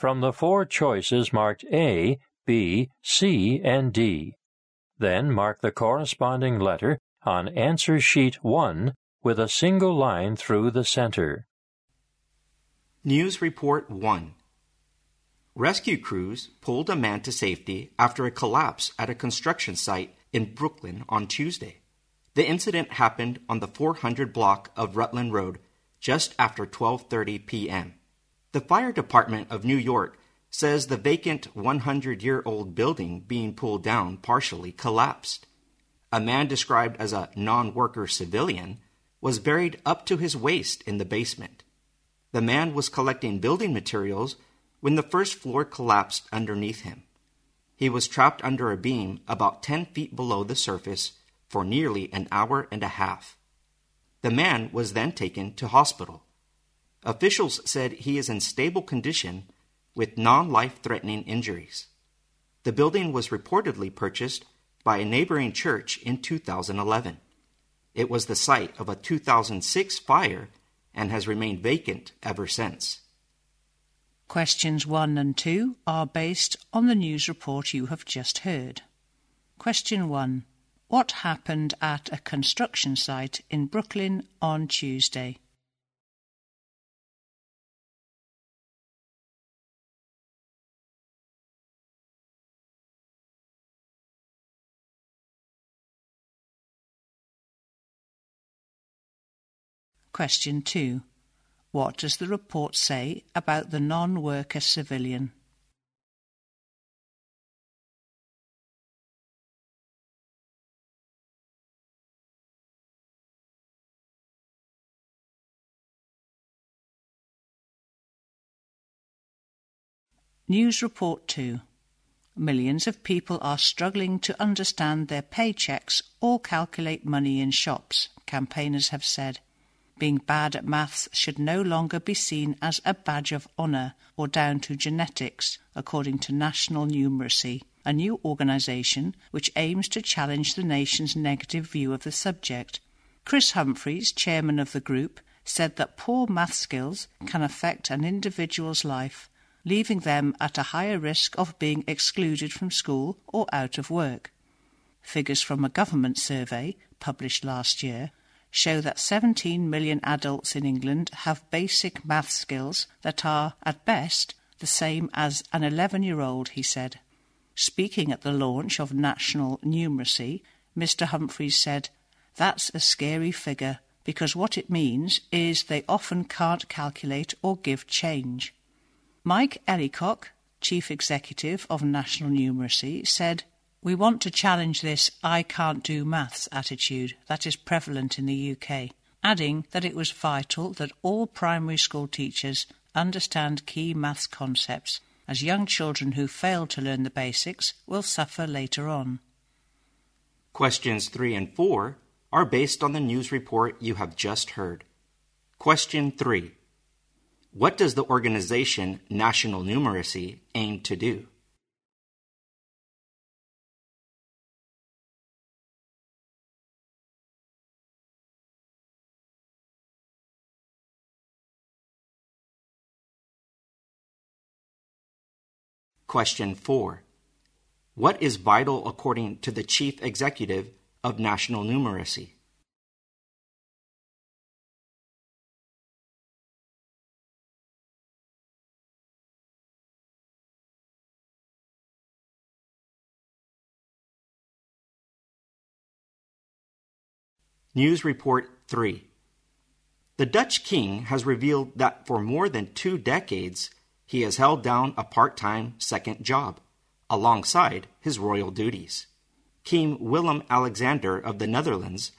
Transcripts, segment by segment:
from the four choices marked A, B, C, and D. Then mark the corresponding letter on answer sheet 1 with a single line through the center. News Report 1 Rescue crews pulled a man to safety after a collapse at a construction site in Brooklyn on Tuesday. The incident happened on the 400 block of Rutland Road just after 12:30 p.m. The fire department of New York says the vacant 100-year-old building being pulled down partially collapsed. A man described as a non-worker civilian was buried up to his waist in the basement. The man was collecting building materials when the first floor collapsed underneath him. He was trapped under a beam about 10 feet below the surface for nearly an hour and a half. The man was then taken to hospital. Officials said he is in stable condition with non life threatening injuries. The building was reportedly purchased by a neighboring church in 2011. It was the site of a 2006 fire and has remained vacant ever since. Questions 1 and 2 are based on the news report you have just heard. Question 1 what happened at a construction site in Brooklyn on Tuesday? Question 2. What does the report say about the non worker civilian? News Report 2 Millions of people are struggling to understand their paychecks or calculate money in shops, campaigners have said. Being bad at maths should no longer be seen as a badge of honour or down to genetics, according to National Numeracy, a new organisation which aims to challenge the nation's negative view of the subject. Chris Humphries, chairman of the group, said that poor math skills can affect an individual's life leaving them at a higher risk of being excluded from school or out of work. Figures from a government survey published last year show that 17 million adults in England have basic math skills that are, at best, the same as an 11 year old, he said. Speaking at the launch of National Numeracy, Mr. Humphries said, That's a scary figure because what it means is they often can't calculate or give change. Mike Ellicock, Chief Executive of National Numeracy, said, We want to challenge this I can't do maths attitude that is prevalent in the UK, adding that it was vital that all primary school teachers understand key maths concepts, as young children who fail to learn the basics will suffer later on. Questions 3 and 4 are based on the news report you have just heard. Question 3 what does the organization National Numeracy aim to do? Question 4. What is vital according to the Chief Executive of National Numeracy? News Report 3 The Dutch king has revealed that for more than two decades he has held down a part time second job, alongside his royal duties. King Willem Alexander of the Netherlands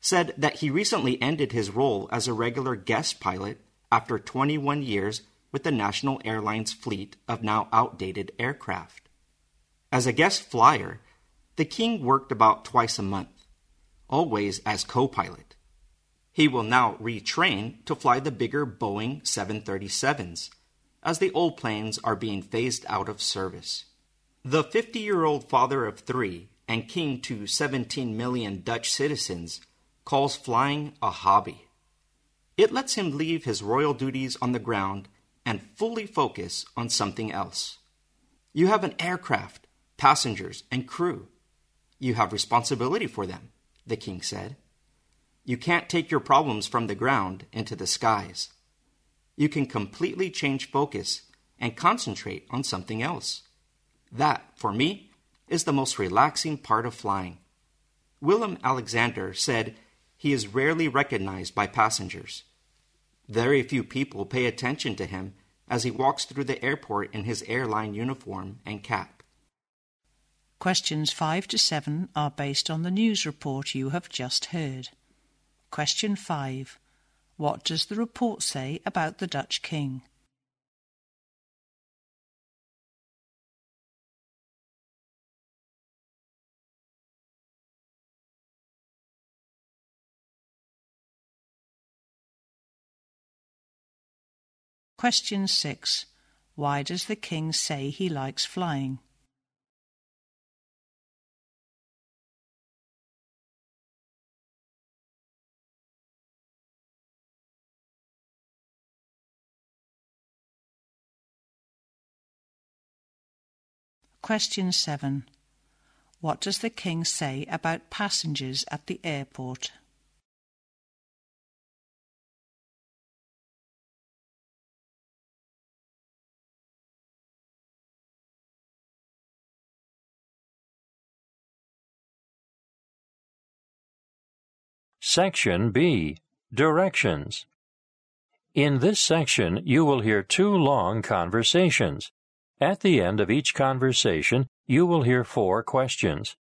said that he recently ended his role as a regular guest pilot after 21 years with the national airlines fleet of now outdated aircraft. As a guest flyer, the king worked about twice a month, always as co pilot. He will now retrain to fly the bigger Boeing 737s, as the old planes are being phased out of service. The 50 year old father of three and king to 17 million Dutch citizens calls flying a hobby. It lets him leave his royal duties on the ground and fully focus on something else. You have an aircraft, passengers, and crew. You have responsibility for them, the king said. You can't take your problems from the ground into the skies. You can completely change focus and concentrate on something else. That, for me, is the most relaxing part of flying. Willem Alexander said he is rarely recognized by passengers. Very few people pay attention to him as he walks through the airport in his airline uniform and cap. Questions 5 to 7 are based on the news report you have just heard. Question 5. What does the report say about the Dutch king? Question 6. Why does the king say he likes flying? Question 7. What does the king say about passengers at the airport? Section B Directions. In this section, you will hear two long conversations. At the end of each conversation, you will hear four questions.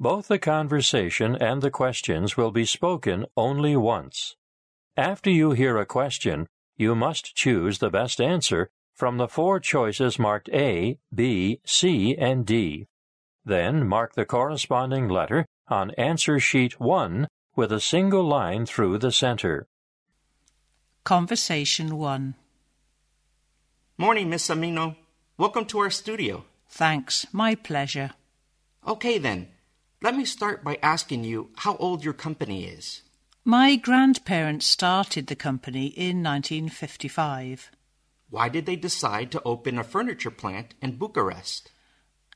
Both the conversation and the questions will be spoken only once. After you hear a question, you must choose the best answer from the four choices marked A, B, C, and D. Then mark the corresponding letter on answer sheet 1 with a single line through the center. Conversation 1. Morning, Miss Amino. Welcome to our studio. Thanks, my pleasure. Okay, then. Let me start by asking you how old your company is. My grandparents started the company in 1955. Why did they decide to open a furniture plant in Bucharest?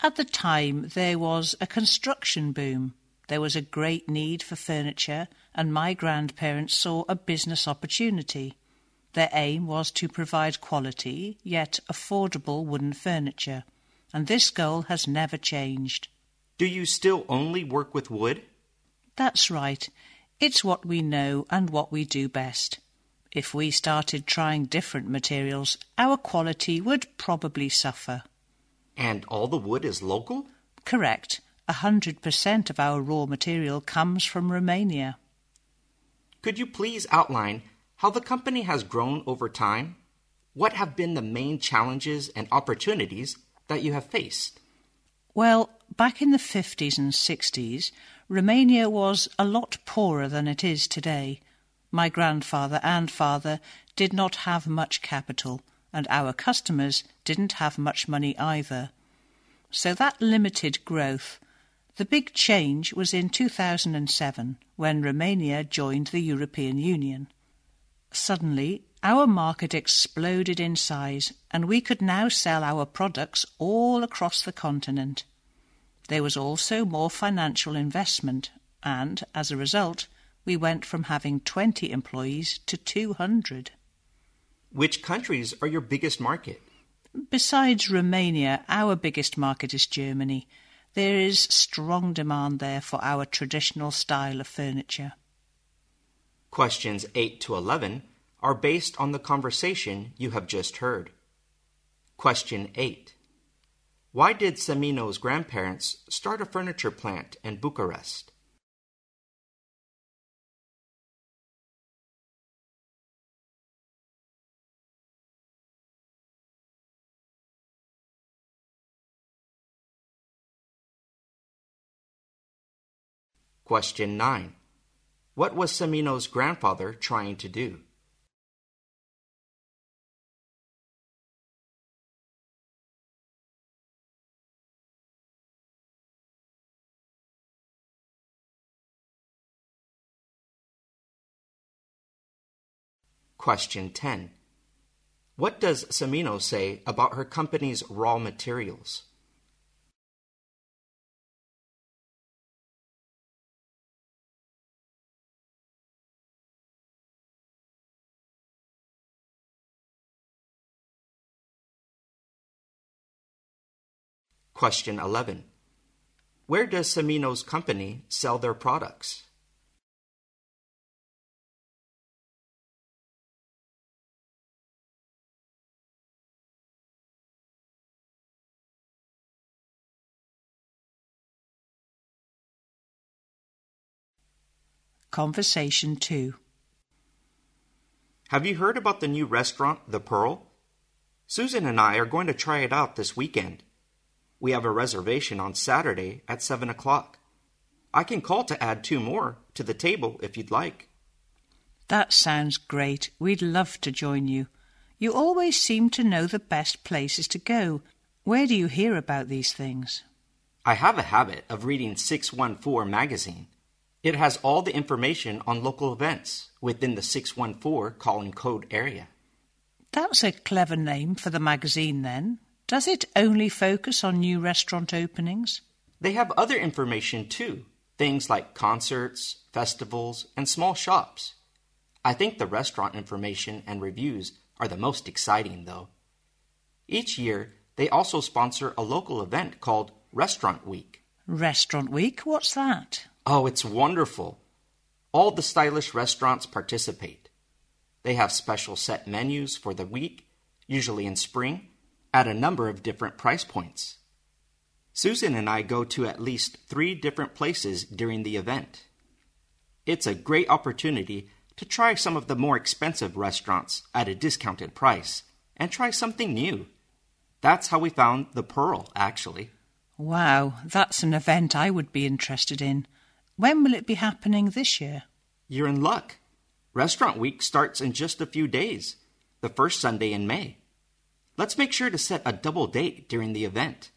At the time, there was a construction boom. There was a great need for furniture, and my grandparents saw a business opportunity. Their aim was to provide quality, yet affordable wooden furniture, and this goal has never changed. Do you still only work with wood? That's right. It's what we know and what we do best. If we started trying different materials, our quality would probably suffer. And all the wood is local? Correct. A 100% of our raw material comes from Romania. Could you please outline how the company has grown over time? What have been the main challenges and opportunities that you have faced? Well, back in the 50s and 60s, Romania was a lot poorer than it is today. My grandfather and father did not have much capital, and our customers didn't have much money either. So that limited growth the big change was in 2007 when Romania joined the European Union. Suddenly, our market exploded in size and we could now sell our products all across the continent. There was also more financial investment, and as a result, we went from having 20 employees to 200. Which countries are your biggest market? Besides Romania, our biggest market is Germany there is strong demand there for our traditional style of furniture. Questions 8 to 11 are based on the conversation you have just heard. Question 8 Why did Semino's grandparents start a furniture plant in Bucharest? Question 9 what was Samino's grandfather trying to do? Question 10. What does Samino say about her company's raw materials? Question 11. Where does Semino's company sell their products? Conversation 2 Have you heard about the new restaurant, The Pearl? Susan and I are going to try it out this weekend. We have a reservation on Saturday at 7 o'clock. I can call to add two more to the table if you'd like. That sounds great. We'd love to join you. You always seem to know the best places to go. Where do you hear about these things? I have a habit of reading 614 magazine. It has all the information on local events within the 614 calling code area. That's a clever name for the magazine, then. Does it only focus on new restaurant openings? They have other information too, things like concerts, festivals, and small shops. I think the restaurant information and reviews are the most exciting, though. Each year, they also sponsor a local event called Restaurant Week. Restaurant Week? What's that? Oh, it's wonderful. All the stylish restaurants participate. They have special set menus for the week, usually in spring, at a number of different price points. Susan and I go to at least three different places during the event. It's a great opportunity to try some of the more expensive restaurants at a discounted price and try something new. That's how we found the Pearl, actually. Wow, that's an event I would be interested in. When will it be happening this year? You're in luck. Restaurant Week starts in just a few days, the first Sunday in May. Let's make sure to set a double date during the event.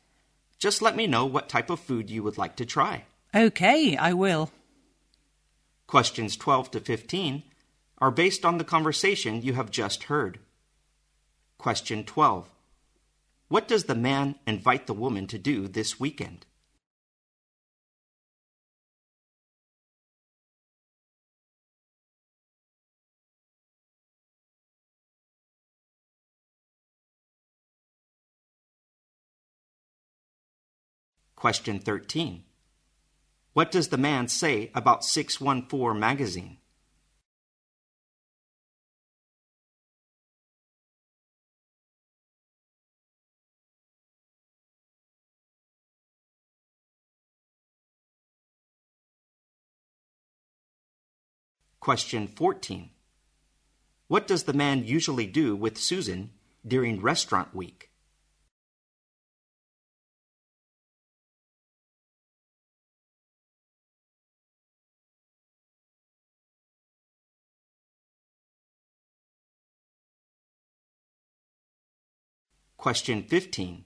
Just let me know what type of food you would like to try. Okay, I will. Questions 12 to 15 are based on the conversation you have just heard. Question 12. What does the man invite the woman to do this weekend? Question 13. What does the man say about 614 magazine? Question 14. What does the man usually do with Susan during restaurant week? Question 15.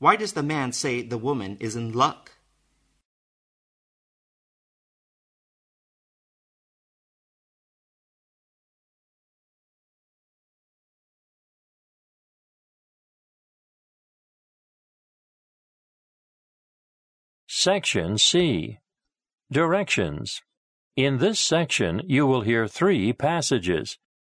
Why does the man say the woman is in luck? Section C. Directions. In this section, you will hear three passages.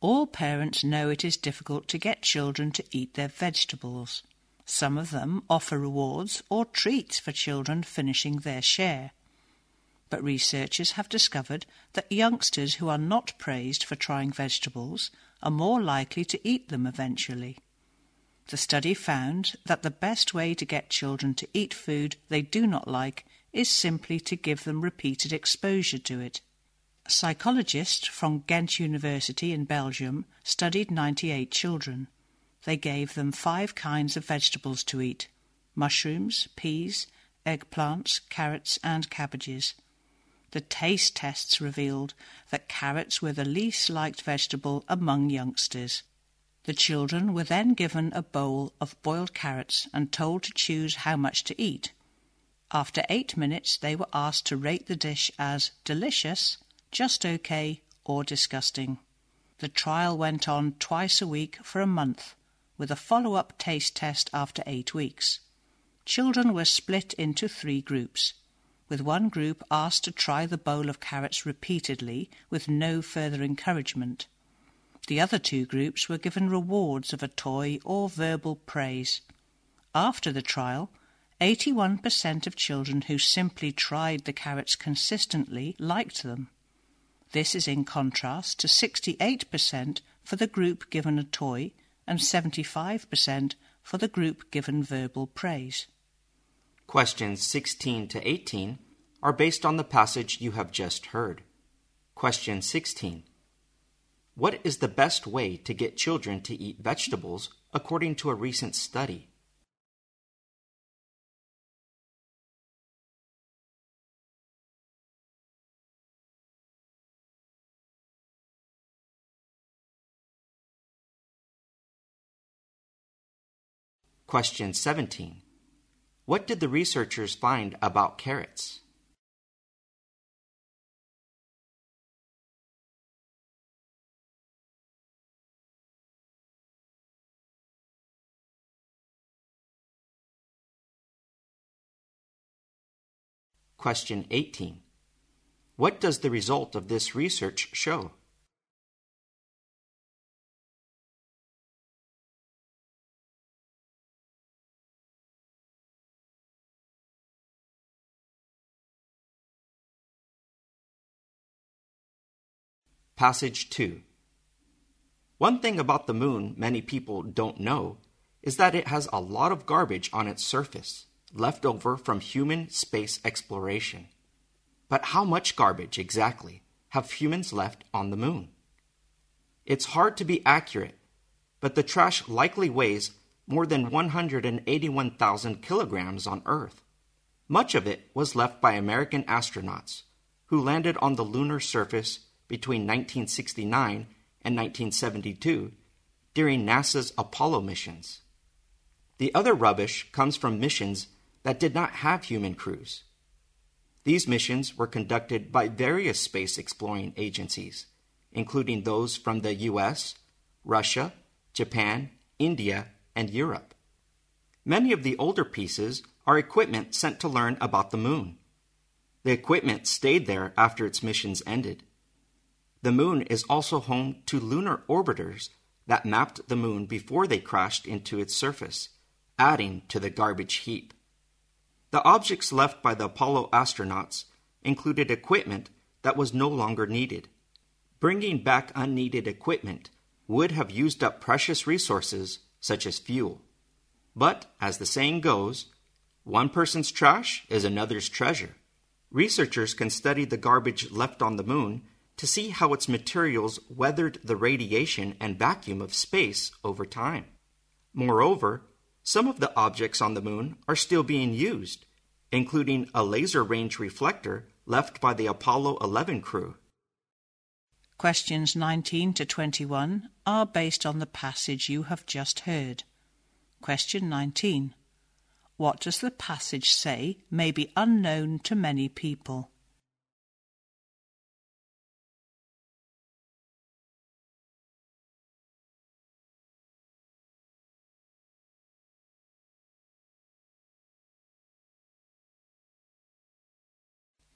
all parents know it is difficult to get children to eat their vegetables. Some of them offer rewards or treats for children finishing their share. But researchers have discovered that youngsters who are not praised for trying vegetables are more likely to eat them eventually. The study found that the best way to get children to eat food they do not like is simply to give them repeated exposure to it. A psychologist from Ghent University in Belgium studied 98 children. They gave them five kinds of vegetables to eat mushrooms, peas, eggplants, carrots, and cabbages. The taste tests revealed that carrots were the least liked vegetable among youngsters. The children were then given a bowl of boiled carrots and told to choose how much to eat. After eight minutes, they were asked to rate the dish as delicious, just okay, or disgusting. The trial went on twice a week for a month, with a follow up taste test after eight weeks. Children were split into three groups, with one group asked to try the bowl of carrots repeatedly with no further encouragement. The other two groups were given rewards of a toy or verbal praise. After the trial, 81% of children who simply tried the carrots consistently liked them. This is in contrast to 68% for the group given a toy and 75% for the group given verbal praise. Questions 16 to 18 are based on the passage you have just heard. Question 16. What is the best way to get children to eat vegetables according to a recent study? Question 17. What did the researchers find about carrots? Question 18. What does the result of this research show? Passage 2. One thing about the moon many people don't know is that it has a lot of garbage on its surface, left over from human space exploration. But how much garbage exactly have humans left on the moon? It's hard to be accurate, but the trash likely weighs more than 181,000 kilograms on Earth. Much of it was left by American astronauts who landed on the lunar surface between 1969 and 1972 during NASA's Apollo missions. The other rubbish comes from missions that did not have human crews. These missions were conducted by various space exploring agencies, including those from the US, Russia, Japan, India, and Europe. Many of the older pieces are equipment sent to learn about the moon. The equipment stayed there after its missions ended. The moon is also home to lunar orbiters that mapped the moon before they crashed into its surface, adding to the garbage heap. The objects left by the Apollo astronauts included equipment that was no longer needed. Bringing back unneeded equipment would have used up precious resources such as fuel. But, as the saying goes, one person's trash is another's treasure. Researchers can study the garbage left on the moon to see how its materials weathered the radiation and vacuum of space over time. Moreover, some of the objects on the moon are still being used, including a laser range reflector left by the Apollo 11 crew. Questions 19 to 21 are based on the passage you have just heard. Question 19. What does the passage say may be unknown to many people?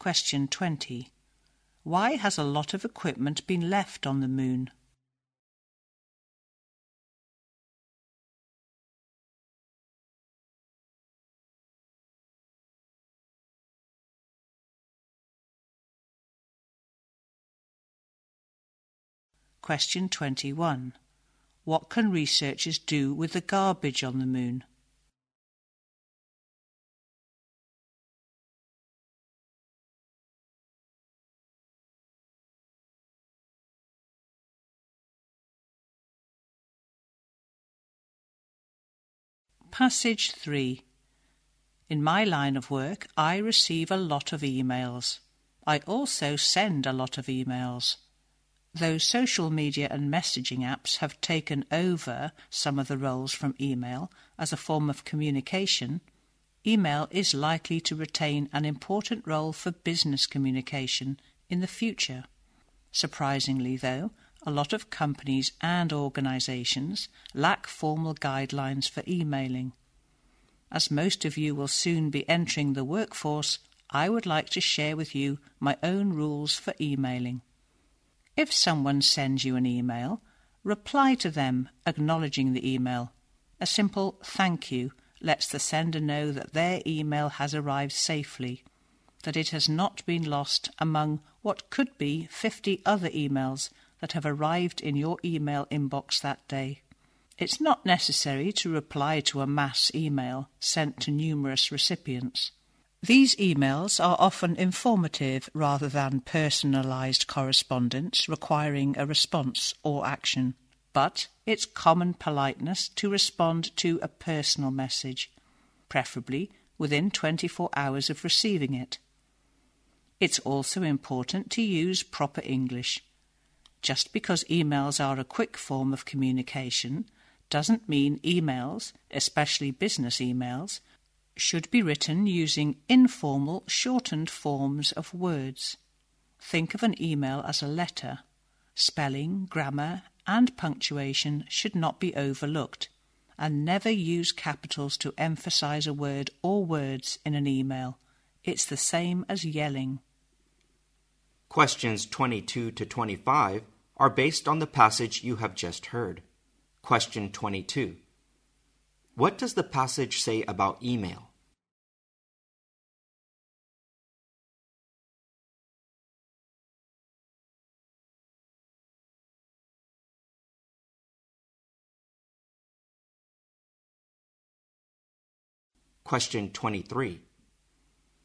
Question 20. Why has a lot of equipment been left on the moon? Question 21. What can researchers do with the garbage on the moon? Passage 3. In my line of work, I receive a lot of emails. I also send a lot of emails. Though social media and messaging apps have taken over some of the roles from email as a form of communication, email is likely to retain an important role for business communication in the future. Surprisingly, though, a lot of companies and organizations lack formal guidelines for emailing. As most of you will soon be entering the workforce, I would like to share with you my own rules for emailing. If someone sends you an email, reply to them acknowledging the email. A simple thank you lets the sender know that their email has arrived safely, that it has not been lost among what could be 50 other emails that have arrived in your email inbox that day. It's not necessary to reply to a mass email sent to numerous recipients. These emails are often informative rather than personalised correspondence requiring a response or action. But it's common politeness to respond to a personal message, preferably within 24 hours of receiving it. It's also important to use proper English. Just because emails are a quick form of communication doesn't mean emails, especially business emails, should be written using informal, shortened forms of words. Think of an email as a letter. Spelling, grammar, and punctuation should not be overlooked, and never use capitals to emphasize a word or words in an email. It's the same as yelling. Questions 22 to 25 are based on the passage you have just heard. Question 22. What does the passage say about email? Question 23.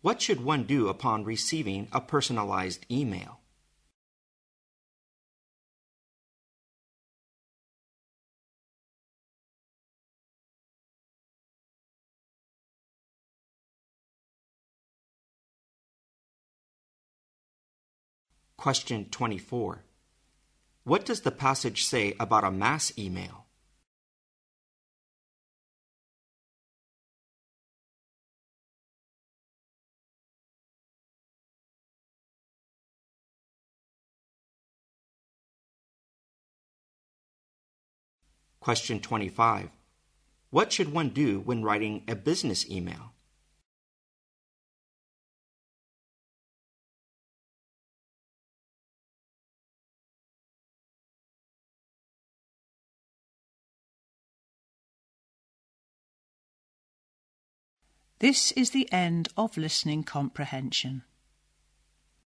What should one do upon receiving a personalized email? Question 24. What does the passage say about a mass email? Question 25. What should one do when writing a business email? This is the end of listening comprehension.